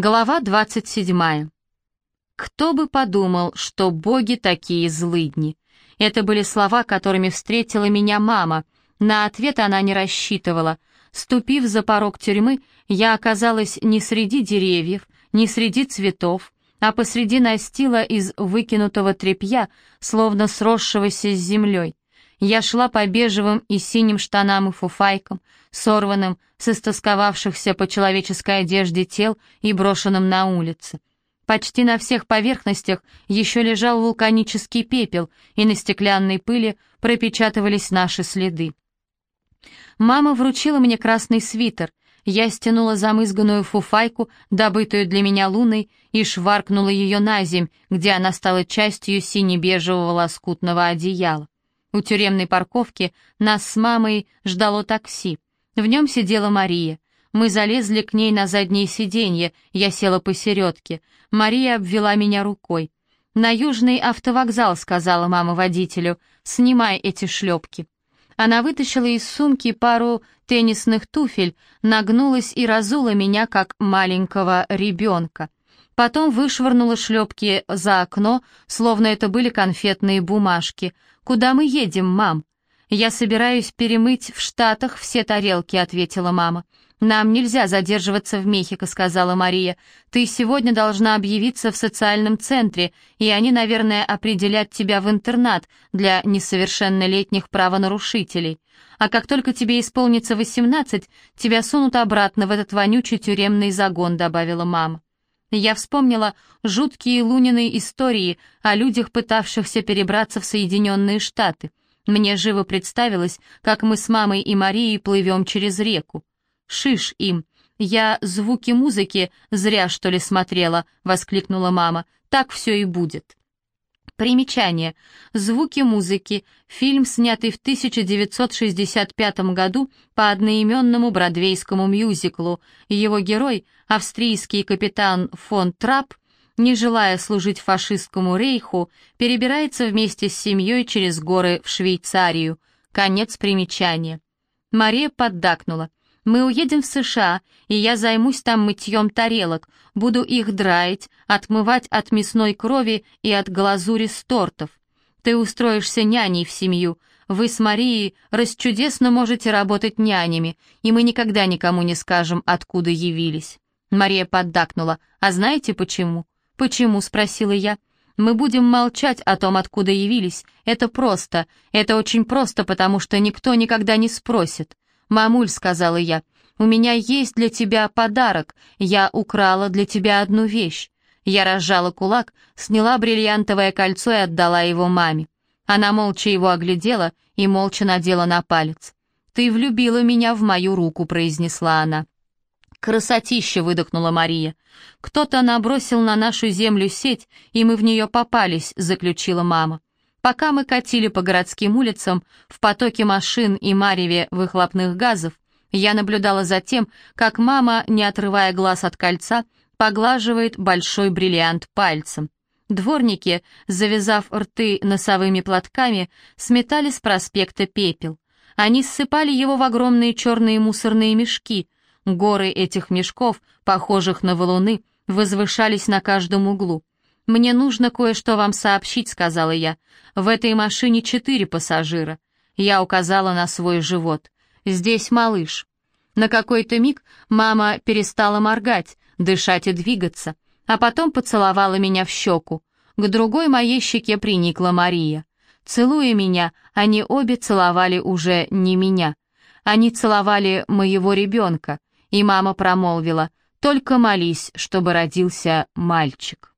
Глава 27. Кто бы подумал, что боги такие злыдни. Это были слова, которыми встретила меня мама. На ответ она не рассчитывала. Ступив за порог тюрьмы, я оказалась не среди деревьев, не среди цветов, а посреди настила из выкинутого тряпья, словно сросшегося с землей. Я шла по бежевым и синим штанам и фуфайкам, сорванным с истосковавшихся по человеческой одежде тел и брошенным на улице. Почти на всех поверхностях еще лежал вулканический пепел, и на стеклянной пыли пропечатывались наши следы. Мама вручила мне красный свитер. Я стянула замызганную фуфайку, добытую для меня луной, и шваркнула ее на земь, где она стала частью сине-бежевого лоскутного одеяла. У тюремной парковки нас с мамой ждало такси. В нем сидела Мария. Мы залезли к ней на заднее сиденье, я села посередке. Мария обвела меня рукой. «На южный автовокзал», — сказала мама водителю, — «снимай эти шлепки». Она вытащила из сумки пару теннисных туфель, нагнулась и разула меня, как маленького ребенка. Потом вышвырнула шлепки за окно, словно это были конфетные бумажки. «Куда мы едем, мам?» «Я собираюсь перемыть в Штатах все тарелки», — ответила мама. «Нам нельзя задерживаться в Мехико», — сказала Мария. «Ты сегодня должна объявиться в социальном центре, и они, наверное, определят тебя в интернат для несовершеннолетних правонарушителей. А как только тебе исполнится восемнадцать, тебя сунут обратно в этот вонючий тюремный загон», — добавила мама. Я вспомнила жуткие Лунины истории о людях, пытавшихся перебраться в Соединенные Штаты. Мне живо представилось, как мы с мамой и Марией плывем через реку. «Шиш им! Я звуки музыки зря, что ли, смотрела!» — воскликнула мама. «Так все и будет!» Примечание. Звуки музыки. Фильм, снятый в 1965 году по одноименному бродвейскому мюзиклу. Его герой, австрийский капитан фон Трапп, не желая служить фашистскому рейху, перебирается вместе с семьей через горы в Швейцарию. Конец примечания. Мария поддакнула. Мы уедем в США, и я займусь там мытьем тарелок, буду их драить, отмывать от мясной крови и от глазури с тортов. Ты устроишься няней в семью. Вы с Марией расчудесно можете работать нянями, и мы никогда никому не скажем, откуда явились». Мария поддакнула. «А знаете почему?» «Почему?» — спросила я. «Мы будем молчать о том, откуда явились. Это просто. Это очень просто, потому что никто никогда не спросит. «Мамуль», — сказала я, — «у меня есть для тебя подарок. Я украла для тебя одну вещь». Я разжала кулак, сняла бриллиантовое кольцо и отдала его маме. Она молча его оглядела и молча надела на палец. «Ты влюбила меня в мою руку», — произнесла она. «Красотища!» — выдохнула Мария. «Кто-то набросил на нашу землю сеть, и мы в нее попались», — заключила мама. Пока мы катили по городским улицам, в потоке машин и мареве выхлопных газов, я наблюдала за тем, как мама, не отрывая глаз от кольца, поглаживает большой бриллиант пальцем. Дворники, завязав рты носовыми платками, сметали с проспекта пепел. Они ссыпали его в огромные черные мусорные мешки. Горы этих мешков, похожих на валуны, возвышались на каждом углу. «Мне нужно кое-что вам сообщить», — сказала я. «В этой машине четыре пассажира». Я указала на свой живот. «Здесь малыш». На какой-то миг мама перестала моргать, дышать и двигаться, а потом поцеловала меня в щеку. К другой моей щеке приникла Мария. Целуя меня, они обе целовали уже не меня. Они целовали моего ребенка, и мама промолвила, «Только молись, чтобы родился мальчик».